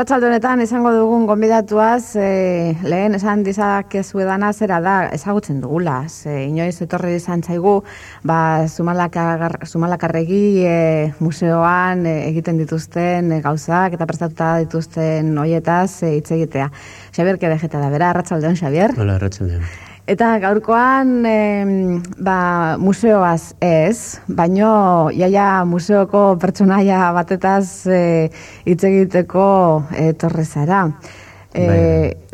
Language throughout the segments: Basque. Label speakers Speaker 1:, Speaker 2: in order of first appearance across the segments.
Speaker 1: Arratxalde honetan izango dugun gonbidatuaz, e, lehen esan dizak ez edana zera da, ezagutzen dugula. Ze, inoiz etorri izan zaigu, ba, Zumalakarregi e, museoan e, egiten dituzten e, gauzak eta prestatuta dituzten hoietaz hitz egitea. Xabier, kede jeta da, bera, arratxalde hon, Xabier?
Speaker 2: Hola, arratxalde
Speaker 1: Eta gaurkoan ba, museoaz ez, baino jaia museoko pertsonaia batetaz e, hitz egiteko etorre zara. E,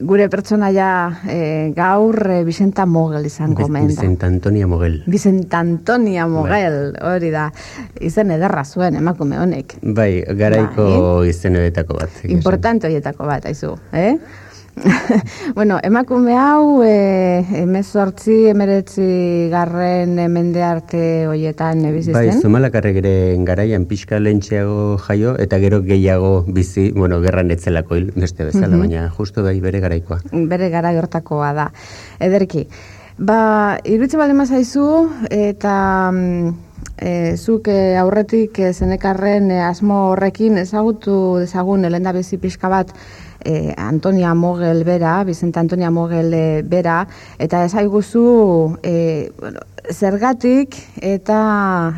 Speaker 1: gure pertsonaia e, gaur e, Vicenta Mogel izan komenda.
Speaker 2: Vicenta Antonia Mogel.
Speaker 1: Vicenta Antonia bai. Mogel, hori da. Izen ederra zuen emakume honek.
Speaker 2: Bai, garaiko bai. izen edetako bat.
Speaker 1: Importante horietako bat, aizu. Eh? bueno, emakume hau e, emezortzi, emeretzi garren mende arte hoietan ebizizten?
Speaker 2: Bai, zumalakarrek ere garaian pixka lentxeago jaio eta gero gehiago bizi, bueno, gerran etzelako hil, beste bezala, baina justo bai bere garaikoa.
Speaker 1: Bere gara hortakoa da. Ederki, ba, irutxe baldin mazaizu eta... E, zuk e, aurretik e, zenekarren e, asmo horrekin ezagutu dezagun elenda bizi pixka bat e, Antonia Mogel bera, Bizenta Antonia Mogel e, bera, eta ez haiguzu, e, bueno, zergatik eta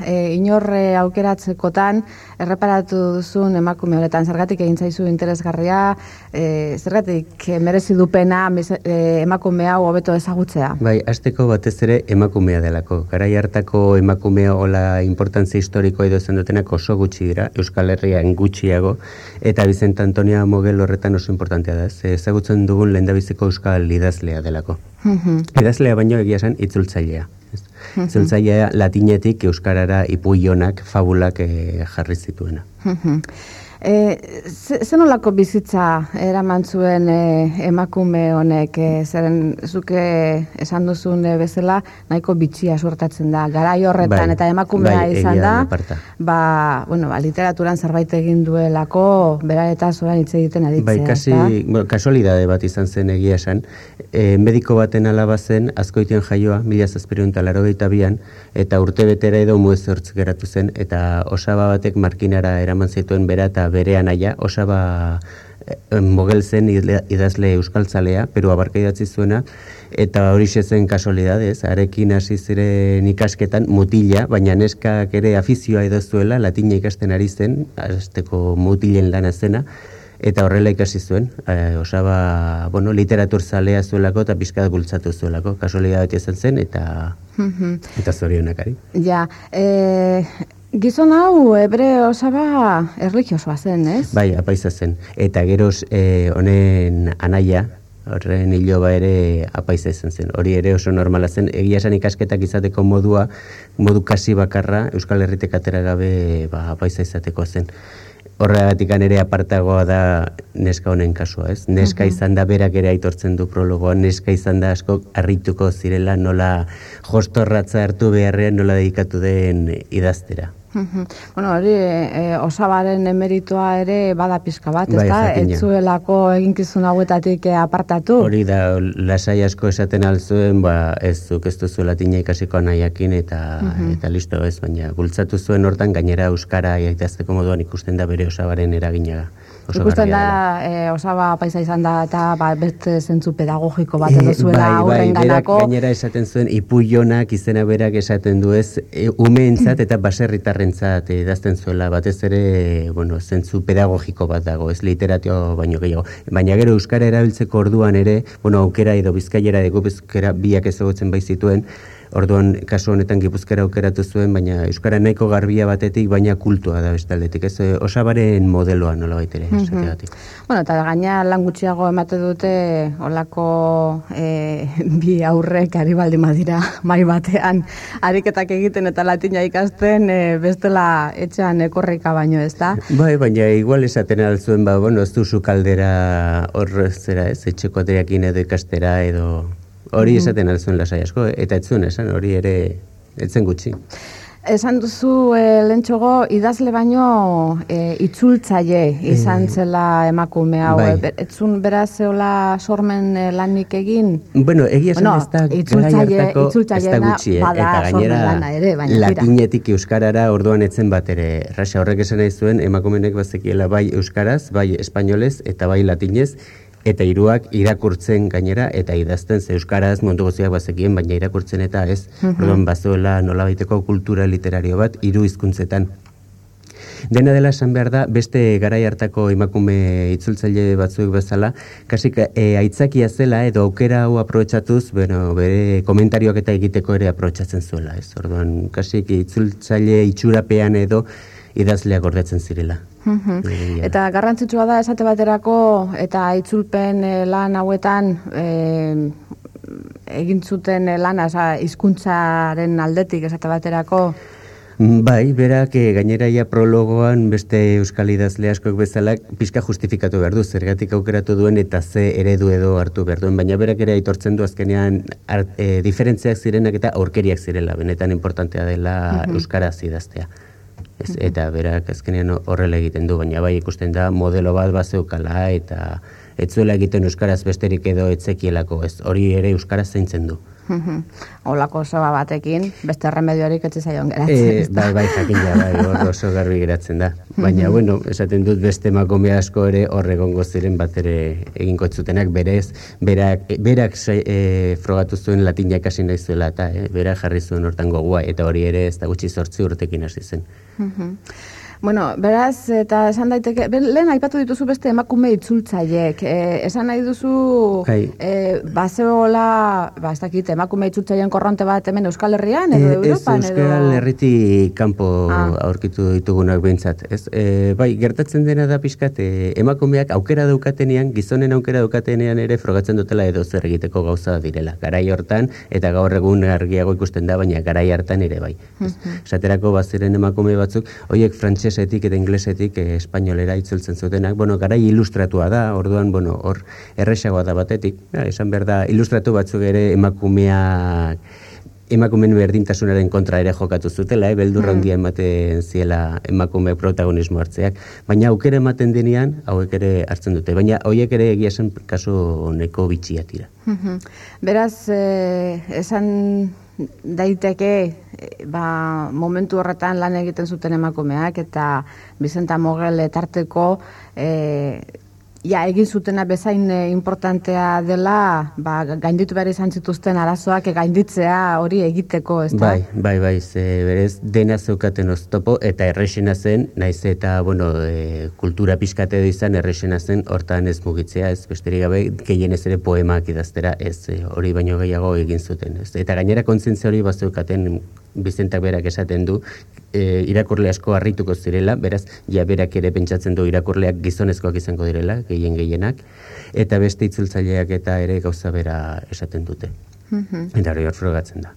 Speaker 1: e, inorre aukeratzekotan erreparatu duzun emakume horretan, zergatik egin zaizu interesgarria, e, zergatik merezi dupena e, emakume hau hobeto ezagutzea?
Speaker 2: Bai, azteko batez ere emakumea delako. Garai hartako emakumea hola importantzia historiko edo zen dutenak oso gutxi dira, Euskal Herrian gutxiago, eta Bizenta Antonia Mogel horretan oso importantea da, ze ezagutzen dugun lehendabiziko euskal idazlea delako. Idazlea baino egia zen itzultzailea. Itzultzailea latinetik euskarara ipuionak, fabulak eh, jarri zituena.
Speaker 1: E, zen olako bizitza eraman zuen e, emakume honek, e, zeren zuke esan duzun e, bezala, nahiko bitxia suertatzen da, garai horretan bai, eta emakumea bai, izan da, ba, bueno, ba, literaturan zerbait egin duelako, bera eta zoran hitz egiten aditzea.
Speaker 2: Bai, kasi, bueno, kasualidade bat izan zen egia esan, e, mediko baten alaba zen, azkoitien jaioa, mila zazperion talaro bian, eta urte betera edo muez geratu zen, eta osaba batek markinara eraman zituen bera eta bere anaia, osaba eh, mogel zen idazle euskaltzalea, pero abarka idatzi zuena, eta hori zen kasualidadez, arekin hasi ziren ikasketan mutila, baina neskak ere afizioa idaztuela, latina ikasten ari zen, azteko mutilen lana zena, eta horrela ikasi zuen, e, osaba, bueno, literatur zalea zuelako eta pizkat bultzatu zuelako, kasualidad izan zen, eta, eta zorionakari.
Speaker 1: Ja, e, Gizon hau, ebre osaba erligiosoa zen, ez?
Speaker 2: Bai, apaiza zen. Eta geroz, eh, honen anaia, horren hiloba ere apaiza izan zen. Hori ere oso normala zen. Egia esan ikasketak izateko modua, modu kasi bakarra, Euskal Herritek atera gabe ba, apaiza izateko zen horregatik ere apartagoa da neska honen kasua, ez? Neska izan da berak ere aitortzen du prologoa, neska izan da asko harrituko zirela nola jostorratza hartu beharrean nola dedikatu den idaztera.
Speaker 1: Bueno, hori e, osabaren emeritoa ere bada pizka bat, bai, ezta? Etzuelako eginkizun hauetatik e, apartatu.
Speaker 2: Hori da, lasai asko esaten alzuen, ba, ez zuk ez duzu latina ikasiko nahiakin eta, eta listo ez, baina gultzatu zuen hortan gainera euskara idazteko moduan ikusten da bere osabaren eraginaga.
Speaker 1: Ikusten da, e, osaba paisa izan da, eta ba, beste zentzu pedagogiko bat edo zuela bai, bai,
Speaker 2: ganako. gainera esaten zuen, ipuionak izena berak esaten du ez, e, umeentzat eta baserritarrentzat idazten zuela, batez ere, bueno, zentzu pedagogiko bat dago, ez literatio baino gehiago. Baina gero Euskara erabiltzeko orduan ere, bueno, aukera edo bizkaiera edo bizkera biak ezagutzen bai zituen, Orduan, kasu honetan gipuzkera aukeratu zuen, baina Euskara nahiko garbia batetik, baina kultua da bestaldetik. Ez eh, osabaren modeloa nola baitere. Mm -hmm.
Speaker 1: Bueno, eta gaina lan gutxiago emate dute olako e, bi aurrek ari baldi madira mai batean ariketak egiten eta latina ikasten e, bestela etxean ekorrika baino, ez da?
Speaker 2: Bai, baina igual esaten alzuen, ba, bueno, ez duzu kaldera horrezera, ez, etxeko ateakin edo ikastera edo Hori esaten alzuen lasai asko, eta ez zuen esan, hori ere etzen gutxi.
Speaker 1: Esan duzu e, lentxogo idazle baino e, itzultzaile izan zela emakume hau.
Speaker 2: bai.
Speaker 1: Be- Ez zun beraz zeola sormen lanik egin?
Speaker 2: Bueno, egia esan
Speaker 1: Bueno,
Speaker 2: ez da
Speaker 1: itzultzaile-
Speaker 2: hartako ez da gutxi, eh?
Speaker 1: bada
Speaker 2: eta gainera
Speaker 1: ere, baina tira.
Speaker 2: latinetik euskarara orduan etzen bat ere. Rasa horrek esan nahi zuen emakumenek bazekiela bai euskaraz, bai espainolez eta bai latinez eta hiruak irakurtzen gainera eta idazten ze euskaraz mundu guztiak bazekien baina irakurtzen eta ez. Orduan bazuela nolabaiteko kultura literario bat hiru hizkuntzetan. Dena dela esan behar da, beste garai hartako emakume itzultzaile batzuek bezala, kasik e, aitzakia zela edo aukera hau aprobetxatuz, bueno, bere komentarioak eta egiteko ere aprobetxatzen zuela, ez? Orduan, kasik itzultzaile itxurapean edo idazleak gordetzen zirela.
Speaker 1: Mhm. Eta garrantzitsua da esate baterako eta itzulpen eh, lan hauetan eh, egin zuten eh, lana, hizkuntzaren aldetik esate baterako.
Speaker 2: Mm, Bai, berak eh, gainera ja prologoan beste euskal idazle askoek bezala pixka justifikatu behar du, zergatik aukeratu duen eta ze eredu edo hartu behar duen, baina berak ere aitortzen du azkenean ar, e, diferentziak zirenak eta aurkeriak zirela, benetan importantea dela euskaraz idaztea. Ez, eta berak azkenean horrela egiten du, baina bai ikusten da modelo bat bazeukala eta ez zuela egiten euskaraz besterik edo etzekielako, ez hori ere euskaraz zeintzen du.
Speaker 1: Mhm. Olako soba batekin, beste remediorik etxe zaion geratzen.
Speaker 2: E, bai, bai, jakina, bai, hor oso garbi geratzen da. Baina, bueno, esaten dut beste emakume asko ere hor egongo ziren bat ere egingo ez zutenak berez, berak, berak e, frogatu zuen latina ikasi nahi zuela eta e, berak jarri zuen hortan gogoa eta hori ere ez da gutxi zortzi urtekin hasi zen.
Speaker 1: Mhm. Bueno, beraz, eta esan daiteke, lehen aipatu dituzu beste emakume itzultzaileek. E, esan nahi duzu,
Speaker 2: Bai.
Speaker 1: e, bazeola, ba, ez dakit, emakume itzultzaileen korronte bat hemen Euskal Herrian, edo
Speaker 2: ez
Speaker 1: Europan,
Speaker 2: Euskal
Speaker 1: edo...
Speaker 2: Herritik kanpo
Speaker 1: Ah.
Speaker 2: aurkitu ditugunak behintzat. Ez, e, bai, gertatzen dena da pixkat, e, emakumeak aukera daukatenean, gizonen aukera daukatenean ere frogatzen dutela edo zer egiteko gauza direla. Garai hortan, eta gaur egun argiago ikusten da, baina garai hartan ere bai. Ez, Esaterako baziren emakume batzuk, hoiek frantsesetik eta inglesetik e, espainolera itzultzen zutenak, bueno, garai ilustratua da, orduan, bueno, hor erresagoa da batetik. Ja, esan behar da, ilustratu batzuk ere emakumeak emakumeen berdintasunaren kontra ere jokatu zutela, eh? beldurra handia ematen ziela emakume protagonismo hartzeak, baina aukera ematen denean, hauek ere hartzen dute, baina hauek ere egia esan kasu neko bitxia tira.
Speaker 1: Mhm. Beraz, eh, esan daiteke eh, ba, momentu horretan lan egiten zuten emakumeak eta Bizenta Mogel tarteko eh, ja, egin zutena bezain eh, importantea dela ba, gainditu behar izan zituzten arazoak eh, gainditzea hori egiteko, ez da?
Speaker 2: Bai, bai, bai, ze berez dena zeukaten oztopo eta errexena zen, naiz eta, bueno, e, kultura pixkate izan errexena zen hortan ez mugitzea, ez besterik gabe, gehienez ere poemak idaztera, ez e, hori baino gehiago egin zuten. Ez? Eta gainera kontzientzia hori bazeukaten Bizentak berak esaten du, e, irakurle asko harrituko zirela, beraz, ja berak ere pentsatzen du irakurleak gizonezkoak izango direla, gehien gehienak, eta beste itzultzaileak eta ere gauza bera esaten dute.
Speaker 1: Mhm.
Speaker 2: Eta hori hor frogatzen da.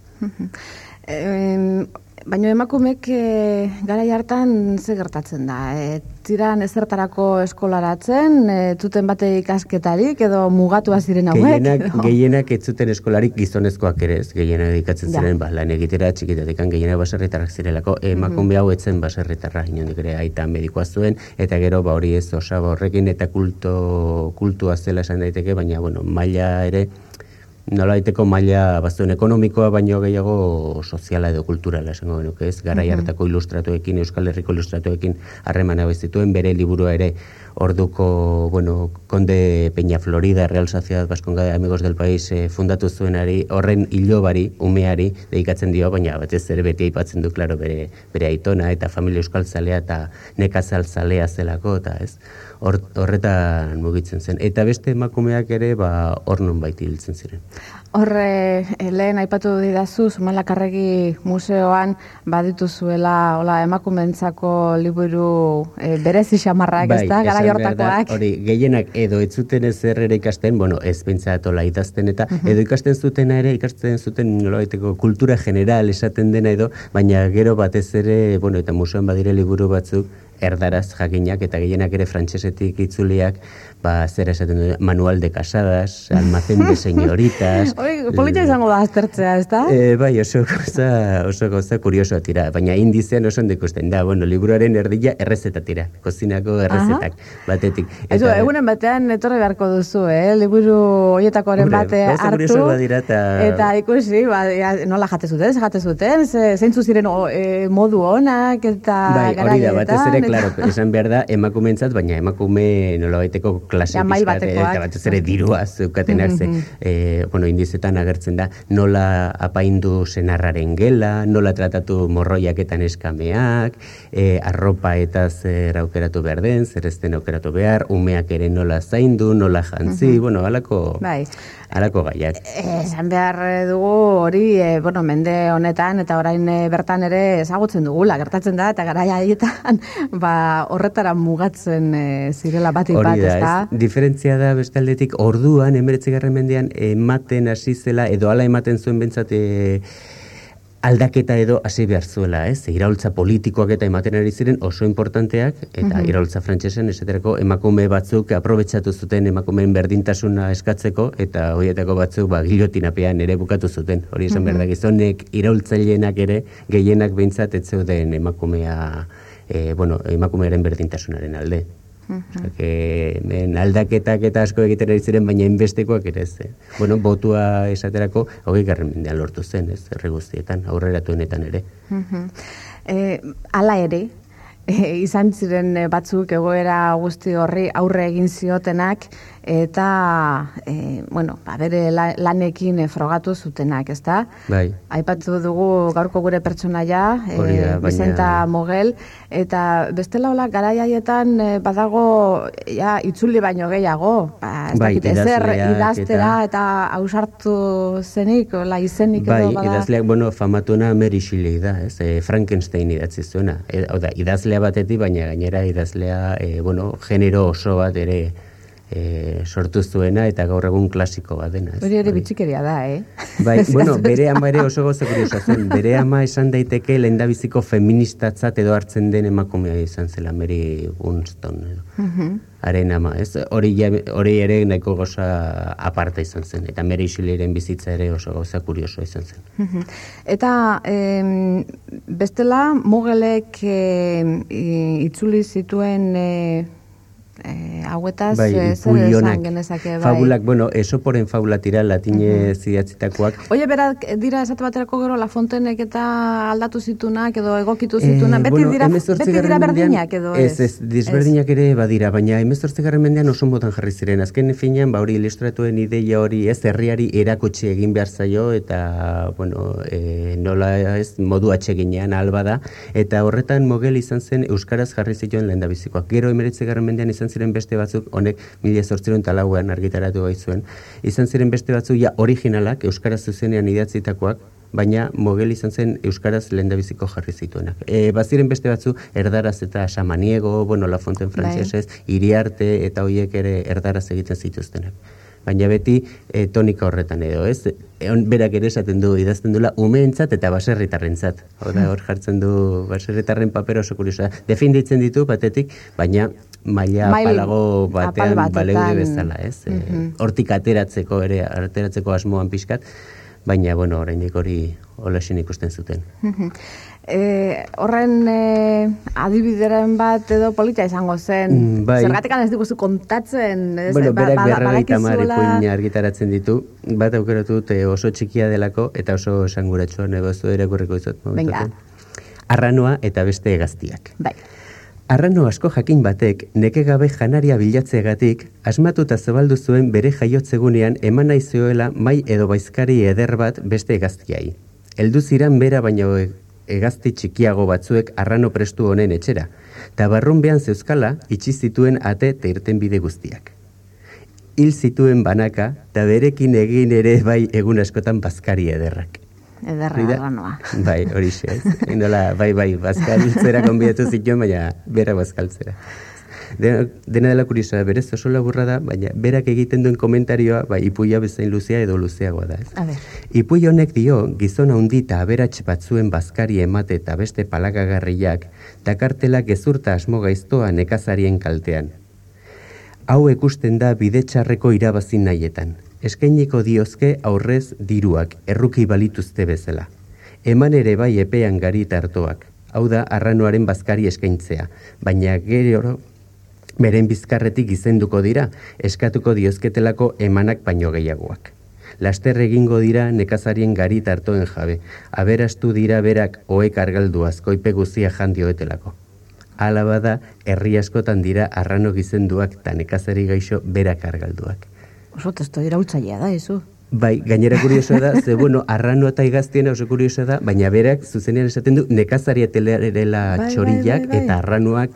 Speaker 1: Em, baina emakumek e, garai hartan ze gertatzen da? E, tiran ezertarako eskolaratzen, e, tuten bate ikasketarik edo mugatua ziren hauek?
Speaker 2: Gehienak,
Speaker 1: edo?
Speaker 2: gehienak ez zuten eskolarik gizonezkoak ere ez, gehienak dedikatzen
Speaker 1: Ja.
Speaker 2: ziren, ba, lan egitera txikitatik gehienak baserritarrak zirelako, emakume hau etzen baserritarra, inondik ere aita medikoa zuen, eta gero ba hori ez osaba horrekin, eta kulto, kultua zela esan daiteke, baina, bueno, maila ere, nola daiteko maila bazuen ekonomikoa, baino gehiago soziala edo kulturala esango genuke ez, garai hartako ilustratuekin, Euskal Herriko ilustratuekin harremana zituen bere liburua ere orduko, bueno, Konde Peña Florida, Real Sociedad de Amigos del País eh, fundatu zuenari, horren hilobari, umeari, dedikatzen dio, baina batez ere beti aipatzen du, klaro, bere, bere aitona eta familia euskal zalea eta nekazal zalea zelako, eta ez, hor, horretan mugitzen zen. Eta beste emakumeak ere, ba, hor non baiti hiltzen ziren.
Speaker 1: Horre, lehen aipatu didazu, Zumalakarregi museoan baditu zuela hola, emakumentzako liburu e, berezi xamarrak, ez da, gara
Speaker 2: Bai,
Speaker 1: hortakoak.
Speaker 2: Hori, gehienak edo ez zuten ezer ere ikasten, bueno, ez pentsatola idazten eta, edo ikasten zutena ere, ikasten zuten nolabaiteko kultura general esaten dena edo, baina gero batez ere, bueno, eta museoan badire liburu batzuk, erdaraz jakinak eta gehienak ere frantsesetik itzuliak, ba, zer esaten du, manual de casadas, almacén de señoritas,
Speaker 1: Hori, polita izango da aztertzea, ez da?
Speaker 2: E, bai, oso goza, oso goza kuriosoa tira, baina indizean oso ikusten da, bueno, liburuaren erdila errezeta tira, kozinako errezetak, batetik.
Speaker 1: Eta, Ezo, egunen batean etorri beharko duzu, eh? liburu horietakoaren bate hartu,
Speaker 2: badira, eta...
Speaker 1: eta ikusi, ba, nola jate zuten, jate zuten, ze, zeintzu ziren o, e, modu onak, eta
Speaker 2: bai, hori da, batez ere, klaro, esan behar da, emakumeentzat, baina emakume nola baiteko klase pizkat, eta batez ere dirua zeukatenak, mm -hmm. e, bueno, indizetan agertzen da, nola apaindu senarraren gela, nola tratatu morroiaketan eskameak, e, arropa eta zer aukeratu behar den, zer ez den aukeratu behar, umeak ere nola zaindu, nola jantzi, bueno, alako, bai. alako gaiak.
Speaker 1: Esan behar dugu hori, e, bueno, mende honetan eta orain bertan ere ezagutzen dugula, gertatzen da, eta gara haietan, ba, horretara mugatzen e, zirela batik bat, ez da?
Speaker 2: Diferentzia da bestaldetik orduan, emeretzigarren mendean, ematen hasi zela, edo ala ematen zuen bentsat, e, aldaketa edo hasi behar zuela, ez? Iraultza politikoak eta ematen ari ziren oso importanteak, eta mm iraultza frantsesen esaterako emakume batzuk aprobetsatu zuten emakumeen berdintasuna eskatzeko, eta horietako batzuk ba, gilotinapean ere bukatu zuten. Hori esan mm -hmm. gizonek iraultzailenak ere, gehienak behintzat ez zeuden emakumea, e, bueno, emakumearen berdintasunaren alde. Osea, men aldaketak eta asko egiten ari ziren, baina inbestekoak ere ez. Eh? Bueno, botua esaterako, hogei garren mendean lortu zen, ez, erre guztietan, aurreratuenetan ere.
Speaker 1: Eh, ala ere, e, izan ziren batzuk egoera guzti horri aurre egin ziotenak, eta e, bueno, ba, bere lanekin e, frogatu zutenak, ezta?
Speaker 2: Bai.
Speaker 1: Aipatu dugu gaurko gure pertsonaia, e, baina... Vicenta Mogel, eta bestela hola garaiaietan badago ja, itzuli baino gehiago, ba, ez bai, dakit, ezer idaztera eta, eta ausartu zenik, la izenik
Speaker 2: bai, edo bada. idazleak, bueno, famatuena Mary Shelley da, ez, e, Frankenstein idatzi zuena, e, da, idazlea batetik, baina gainera idazlea, e, bueno, genero oso bat ere, e, sortu zuena eta gaur egun klasiko bat dena.
Speaker 1: Hori ere bitxikeria da, eh?
Speaker 2: Bai, bueno, bere ama ere oso gozo kuriosa zen. Bere ama esan daiteke lehendabiziko feministatzat edo hartzen den emakumea izan zela, Mary Winston. Edo. Haren ama, ez? Hori, hori ere nahiko goza aparta izan zen. Eta Mary Shelleyren bizitza ere oso goza kurioso izan zen.
Speaker 1: Eta em, bestela, mogelek e, itzuli zituen... E, eh, hauetaz
Speaker 2: bai,
Speaker 1: eh, zer esan genezake bai.
Speaker 2: Fabulak, bueno, eso poren fabula tira latine uh
Speaker 1: Oie, bera, dira esate baterako gero La Fontenek eta aldatu zitunak edo egokitu zitunak, eh, beti, dira, beti dira berdinak edo
Speaker 2: ez? Ez, disberdinak ere badira, baina emezortzi garren mendean oso motan jarri ziren. Azken finean, ba hori ilustratuen ideia hori ez herriari erakotxe egin behar zaio eta, bueno, e, nola ez modu atxeginean alba da, eta horretan mogel izan zen Euskaraz jarri zituen lehen Gero emeretze garren mendean izan ziren beste batzuk, honek mila zortziron talauean argitaratu zuen. izan ziren beste batzuk ja originalak, Euskaraz zuzenean idatzitakoak, baina mogel izan zen Euskaraz lehen biziko jarri zituenak. E, baziren beste batzu, erdaraz eta samaniego, bueno, La Fonten bai. frantzesez, iriarte eta hoiek ere erdaraz egiten zituztenak. Baina beti e, tonika horretan edo, ez? E, berak ere esaten du, idazten dula, umeentzat eta baserritarrentzat. Hor, hor jartzen du baserritarren paper oso kuriosa. Definditzen ditu, batetik, baina maila apalago batean baleude bezala, ez? Mm hortik ateratzeko ere, ateratzeko asmoan pixkat, baina, bueno, oraindik hori olaxen ikusten zuten.
Speaker 1: E, horren e, adibideren bat edo polita izango zen, mm, bai. zergatik ez diguzu kontatzen, ez?
Speaker 2: Bueno, ba, berak ba, berrogeita argitaratzen ditu, bat aukeratu dute oso txikia delako, eta oso esanguratsua negozu ere gurriko izot. Venga. Arranoa eta beste egaztiak.
Speaker 1: Bai.
Speaker 2: Arrano asko jakin batek, neke gabe janaria bilatzegatik, asmatuta zabaldu zuen bere jaiotzegunean eman naizuela mai edo baizkari eder bat beste egaztiai. Eldu ziran bera baino egazti txikiago batzuek arrano prestu honen etxera, eta barrun behan zeuzkala itxi zituen ate eta irten bide guztiak. Hil zituen banaka, eta berekin egin ere bai egun askotan bazkari ederrak
Speaker 1: ederra arranoa.
Speaker 2: Bai, hori xe, Inola, bai, bai, bazkaltzera konbidatu zituen, baina bera bazkaltzera. Dena, dena dela kuriosa, berez oso laburra da, baina berak egiten duen komentarioa, bai, ipuia bezain luzea edo luzeagoa da. Ez?
Speaker 1: A ber.
Speaker 2: Ipui honek dio, gizona handi eta aberats batzuen bazkari emate eta beste palagagarriak, dakartela gezurta asmo gaiztoa nekazarien kaltean. Hau ikusten da bide txarreko irabazin nahietan eskainiko diozke aurrez diruak, erruki balituzte bezala. Eman ere bai epean gari tartoak, hau da arranoaren bazkari eskaintzea, baina gero beren bizkarretik izenduko dira, eskatuko diozketelako emanak baino gehiagoak. Laster egingo dira nekazarien gari tartoen jabe, aberastu dira berak oek argaldu azkoipe guzia jandioetelako. Hala bada, herri askotan dira arrano gizenduak eta nekazari gaixo berak argalduak.
Speaker 1: Oso testo irautzailea da, eso.
Speaker 2: Bai, gainera kurioso da, ze bueno, arrano eta igaztiena oso kurioso da, baina berak zuzenean esaten du nekazaria telerela
Speaker 1: Bai, bai,
Speaker 2: txorillak
Speaker 1: bai, bai.
Speaker 2: eta arranoak,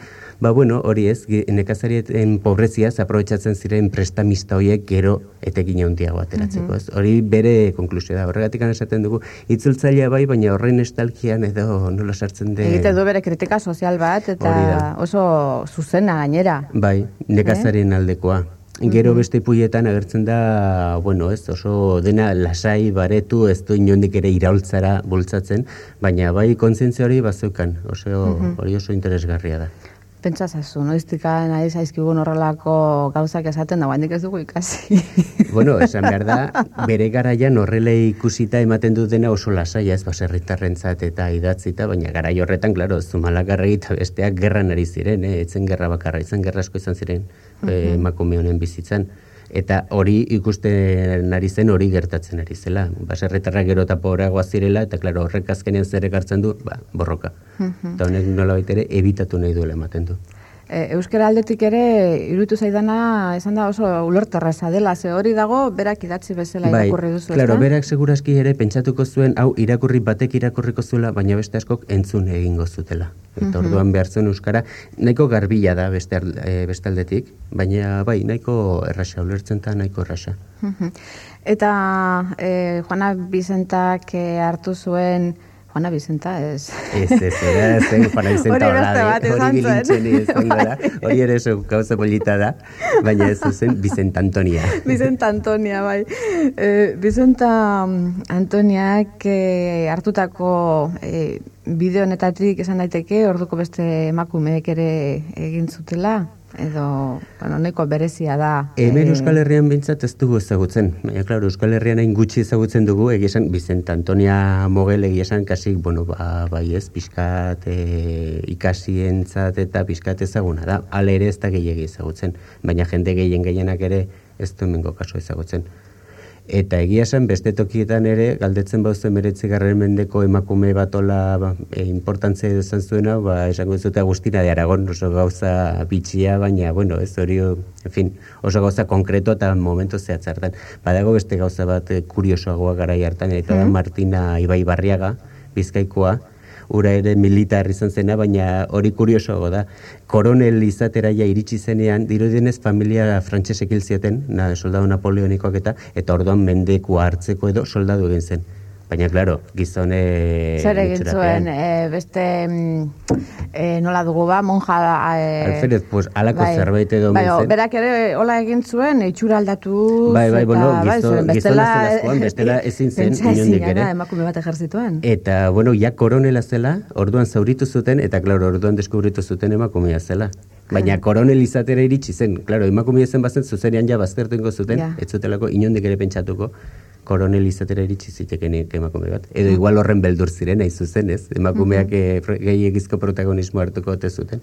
Speaker 2: ba bueno, hori ez, ge- nekazarien pobrezia aprobetxatzen ziren prestamista horiek gero etekin handiago ateratzeko, ez? Hori bere konklusio da, horregatik esaten dugu, itzultzailea bai, baina horrein estalkian edo nola sartzen den...
Speaker 1: Egite du bere kritika sozial bat, eta oso zuzena gainera.
Speaker 2: Bai, nekazarien aldekoa. Gero beste puietan agertzen da, bueno, ez, oso dena lasai, baretu, ez du inondik ere iraultzara bultzatzen, baina bai kontzientzia hori bazeukan, oso, hori oso interesgarria da.
Speaker 1: Pentsa zazu, noiztika nahi zaizkigun horrelako gauzak esaten da, guandik ez dugu ikasi.
Speaker 2: Bueno, esan behar da, bere garaian horrela ikusita ematen du dena oso lasaia ez baserritarrentzat eta idatzita, baina garai horretan, klaro, zumalakarregi eta besteak gerran ari ziren, eh? etzen gerra bakarra, izan gerra asko izan ziren eh, emakume honen bizitzan. Eta hori ikusten ari zen hori gertatzen ari zela. Baserritarrak gero eta pobreagoa zirela, eta klaro, horrek azkenean zer ekartzen du, ba, borroka. Eta honek nola ere, ebitatu nahi duela ematen du.
Speaker 1: E, euskara aldetik ere, iruditu zaidana, esan da oso ulerterraza dela, ze hori dago, berak idatzi bezala irakurri duzu,
Speaker 2: Bai, claro, berak segurazki ere pentsatuko zuen hau irakurri batek irakurriko zuela, baina beste askok entzun egingo zutela. Eta orduan behar zuen euskara, nahiko garbila da beste, al- eh, beste aldetik, baina bai, nahiko errasa, ulertzen eta nahiko errasa.
Speaker 1: Mhm. Eta e, Juana Bizentak e, hartu zuen, Juana Bizenta ez.
Speaker 2: Ez, ez, ez, zen Juana Vicenta
Speaker 1: Hori beste
Speaker 2: Olade, hori bilintzen izango da, hori ere gauza polita da, baina ez zen Vicenta Antonia.
Speaker 1: Bizenta Antonia, bai. E, Bizenta mm, Antoniak e, hartutako e, bideo honetatik esan daiteke, orduko beste emakumeek ere egin zutela, edo, bueno, nahiko berezia da.
Speaker 2: Hemen
Speaker 1: E,
Speaker 2: Euskal Herrian bintzat ez dugu ezagutzen. Baina, klaro, Euskal Herrian hain gutxi ezagutzen dugu, egia esan, Vicente Antonia Mogel egia esan, kasik, bueno, ba, bai ez, pixkat e, ikasientzat eta pixkat ezaguna da. Hala ere ez da gehiagi ezagutzen, baina jende gehien gehienak ere ez du hemengo kaso ezagutzen. Eta egia esan, beste tokietan ere, galdetzen bauzu emeretzi garren mendeko emakume batola ba, e, importantzia izan zuena, ba, esango dizute Agustina de Aragon, oso gauza bitxia, baina, bueno, ez hori, en fin, oso gauza konkreto eta momento zehatz hartan. Badago beste gauza bat eh, kuriosoagoa garai hartan, eta da Martina Ibai Barriaga, bizkaikoa, ura ere militar izan zena, baina hori kuriosoago da. Koronel izatera ja iritsi zenean, dirudienez familia frantsesek hil zieten, na, soldadu napoleonikoak eta, eta orduan mendekua hartzeko edo soldadu egin zen. Baina, claro, gizone...
Speaker 1: Zer egin zuen, e, beste, e, nola dugu ba, monja... E,
Speaker 2: Alferez, pues, halako zerbait edo
Speaker 1: bai,
Speaker 2: zen.
Speaker 1: berak ere hola egin zuen, itxura aldatu...
Speaker 2: Bai, bai, bueno, gizo-
Speaker 1: zuen,
Speaker 2: gizona zelakoan, bestela ezin zen inondik ere.
Speaker 1: emakume bat ejerzituan.
Speaker 2: Eta, bueno, ja koronela zela, orduan zauritu zuten, eta, klaro, orduan deskubritu zuten emakumea zela. Baina koronel izatera iritsi zen, klaro, emakumea zen bazen zuzenean ja baztertu ingo zuten,
Speaker 1: Ja.
Speaker 2: ez zutelako inondik ere pentsatuko, koronel izatera iritsi ziteken emakume bat. Edo igual horren beldur ziren, hain zuzen, ez? Emakumeak eh, pro- gehiegizko protagonismo hartuko ote zuten.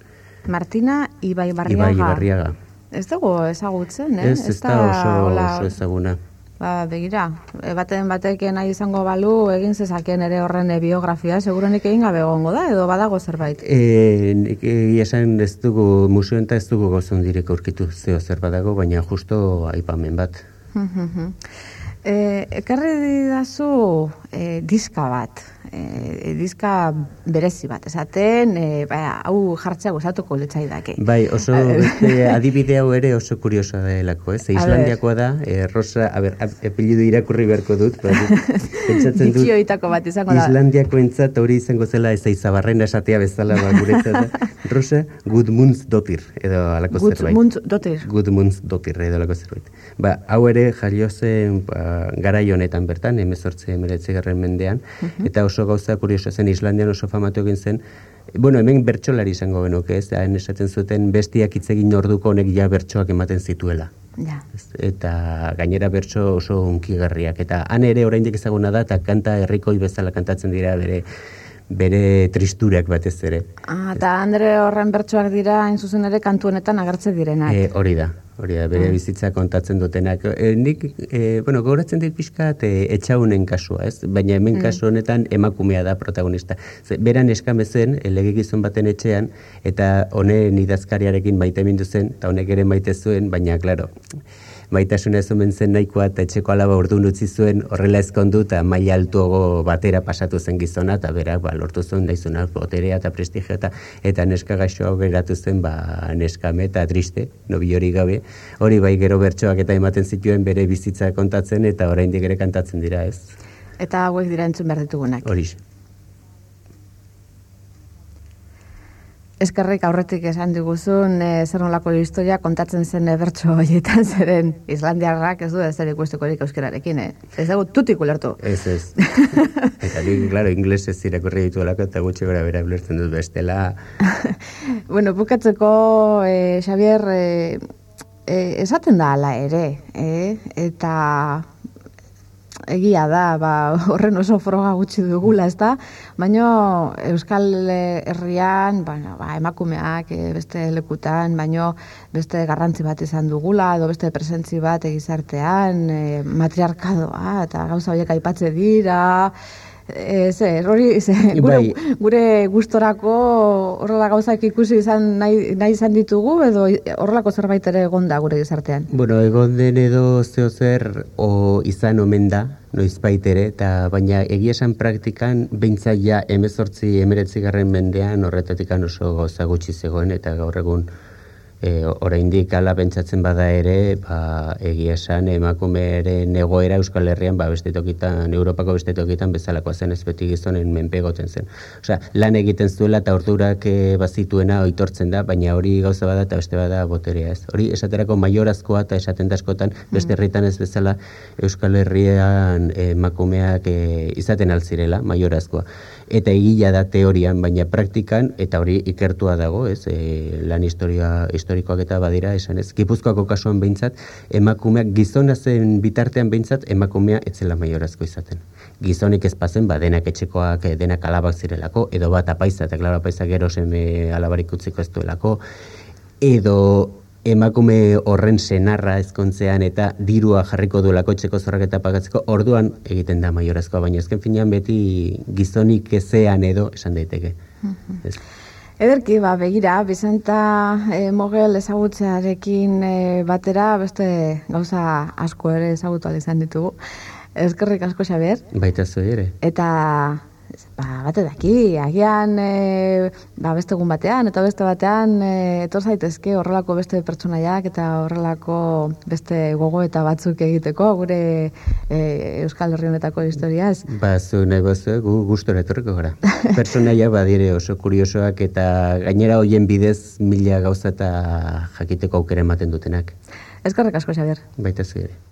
Speaker 1: Martina Ibai Barriaga.
Speaker 2: Ibai Barriaga.
Speaker 1: Ez dugu ezagutzen, eh?
Speaker 2: Ez, ez da oso,
Speaker 1: hola-
Speaker 2: oso ezaguna.
Speaker 1: Ba, begira, e, baten batek nahi izango balu, egin zezaken ere horren e, biografia, segurenik egin gabe egongo da, edo badago zerbait.
Speaker 2: E, nik egia esan ez dugu, museoen eta ez dugu gozon direk aurkitu zeo zer badago, baina justo aipamen bat.
Speaker 1: E, ekarri didazu e, diska bat, e, diska berezi bat, esaten, e, ba, hau jartzea gozatuko litzaidake.
Speaker 2: Bai, oso beste adibide hau ere oso kuriosoa delako, ez?
Speaker 1: A
Speaker 2: Islandiakoa da, e, Rosa, a ber, ap- apellidu irakurri beharko dut, pentsatzen dut.
Speaker 1: Bitxioitako bat izango da.
Speaker 2: Islandiako entzat hori izango zela ez aizabarrena esatea bezala ba, guretzat. da. Rosa Gudmundsdottir, edo alako zerbait.
Speaker 1: Gutz dotir.
Speaker 2: Gudmundsdottir edo alako zerbait. Ba, hau ere jaio zen ba, garai honetan bertan, 18 garren mendean, eta oso gauza kurioso zen Islandian oso famatu egin zen, Bueno, hemen bertsolari izango genuke, ez? Hain esaten zuten bestiak hitz egin orduko honek ja bertsoak ematen zituela.
Speaker 1: Ja.
Speaker 2: Eta gainera bertso oso unkigarriak. Eta han ere oraindik ezaguna da, eta kanta herrikoi bezala kantatzen dira bere bere tristurak batez ere.
Speaker 1: Ah, eta Andre horren bertsoak dira, hain zuzen ere, kantu honetan agertze direnak.
Speaker 2: E, hori da, hori da, bere ah. bizitza kontatzen dutenak. E, nik, e, bueno, gogoratzen dit pixka, e, etxaunen kasua, ez? Baina hemen mm. kasu honetan emakumea da protagonista. Ze, beran eskamezen, elegikizun baten etxean, eta honen idazkariarekin maite mindu zen, eta honek ere maite zuen, baina, klaro, maitasuna ez omen zen nahikoa eta etxeko alaba ordu nutzi zuen horrela ezkondu eta maila altuago batera pasatu zen gizona eta berak ba, lortu zuen daizuna boterea eta prestigio eta, eta neska gaixoa geratu zen ba, neskame eta triste, nobi hori gabe hori bai gero bertsoak eta ematen zituen bere bizitza kontatzen eta oraindik ere kantatzen dira ez.
Speaker 1: Eta hauek dira entzun behar ditugunak.
Speaker 2: Horiz.
Speaker 1: Eskerrik aurretik esan diguzun e, zer nolako historia kontatzen zen bertso horietan zeren Islandiarrak ez du ez zer ikustikorik euskerarekin, eh? Ez dugu tutik ulertu.
Speaker 2: Ez, ez. eta ni, claro, ingles ez irakurri ditu alako eta gutxi gora bera ulertzen dut bestela.
Speaker 1: bueno, bukatzeko, e, Xavier, e, e, esaten da ala ere, eh? eta egia da, ba, horren oso froga gutxi dugula, ez da? Baina Euskal Herrian, ba, ba, emakumeak e, beste lekutan, baino beste garrantzi bat izan dugula, edo beste presentzi bat egizartean, e, matriarkadoa, eta gauza horiek aipatze dira, Ez, hori, gure, bai. gure gustorako horrela gauzak ikusi izan nahi, nahi izan ditugu, edo horrelako zerbait ere egon da gure gizartean?
Speaker 2: Bueno, egon den edo zeo zer o izan omen da, noiz ere, eta baina egia esan praktikan, behintzaia emezortzi garren mendean horretatik oso gauza gutxi zegoen, eta gaur egun e, oraindik ala pentsatzen bada ere, ba, egia esan emakumearen egoera Euskal Herrian ba beste tokitan, Europako beste tokitan bezalakoa zen ez beti gizonen menpegoten zen. Osea, lan egiten zuela eta ordurak e, bazituena oitortzen da, baina hori gauza bada eta beste bada boterea, ez. Hori esaterako maiorazkoa eta esaten askotan beste mm. herritan ez bezala Euskal Herrian emakumeak e, izaten altzirela maiorazkoa eta egila da teorian, baina praktikan, eta hori ikertua dago, ez, e, lan historia, historikoak eta badira, esan ez, gipuzkoako kasuan behintzat, emakumeak, gizona zen bitartean behintzat, emakumea etzela maiorazko izaten. Gizonik ez pazen, ba, denak etxekoak, e, denak alabak zirelako, edo bat apaiza, eta klara apaiza gero seme alabarik utziko ez duelako, edo emakume horren senarra ezkontzean eta dirua jarriko duelako etxeko zorrak eta pagatzeko, orduan egiten da maiorazkoa, baina ezken finean beti gizonik ezean edo esan daiteke.
Speaker 1: Ez. Ederki, ba, begira, Bizenta e, Mogel ezagutzearekin e, batera, beste gauza asko ere ezagutu izan ditugu. Ezkerrik asko, Xabier.
Speaker 2: Baita zu ere.
Speaker 1: Eta ba, bate daki, agian e, ba, beste egun batean, eta beste batean, e, etor zaitezke horrelako beste pertsonaiak eta horrelako beste gogo eta batzuk egiteko, gure e, Euskal Herri honetako historiaz.
Speaker 2: Ba, zu nahi bazu, gu gustora etorriko gara. Pertsonaia badire oso kuriosoak eta gainera hoien bidez mila gauza eta jakiteko aukera ematen dutenak.
Speaker 1: Ezkarrek asko, Xabier.
Speaker 2: Baita zu ere.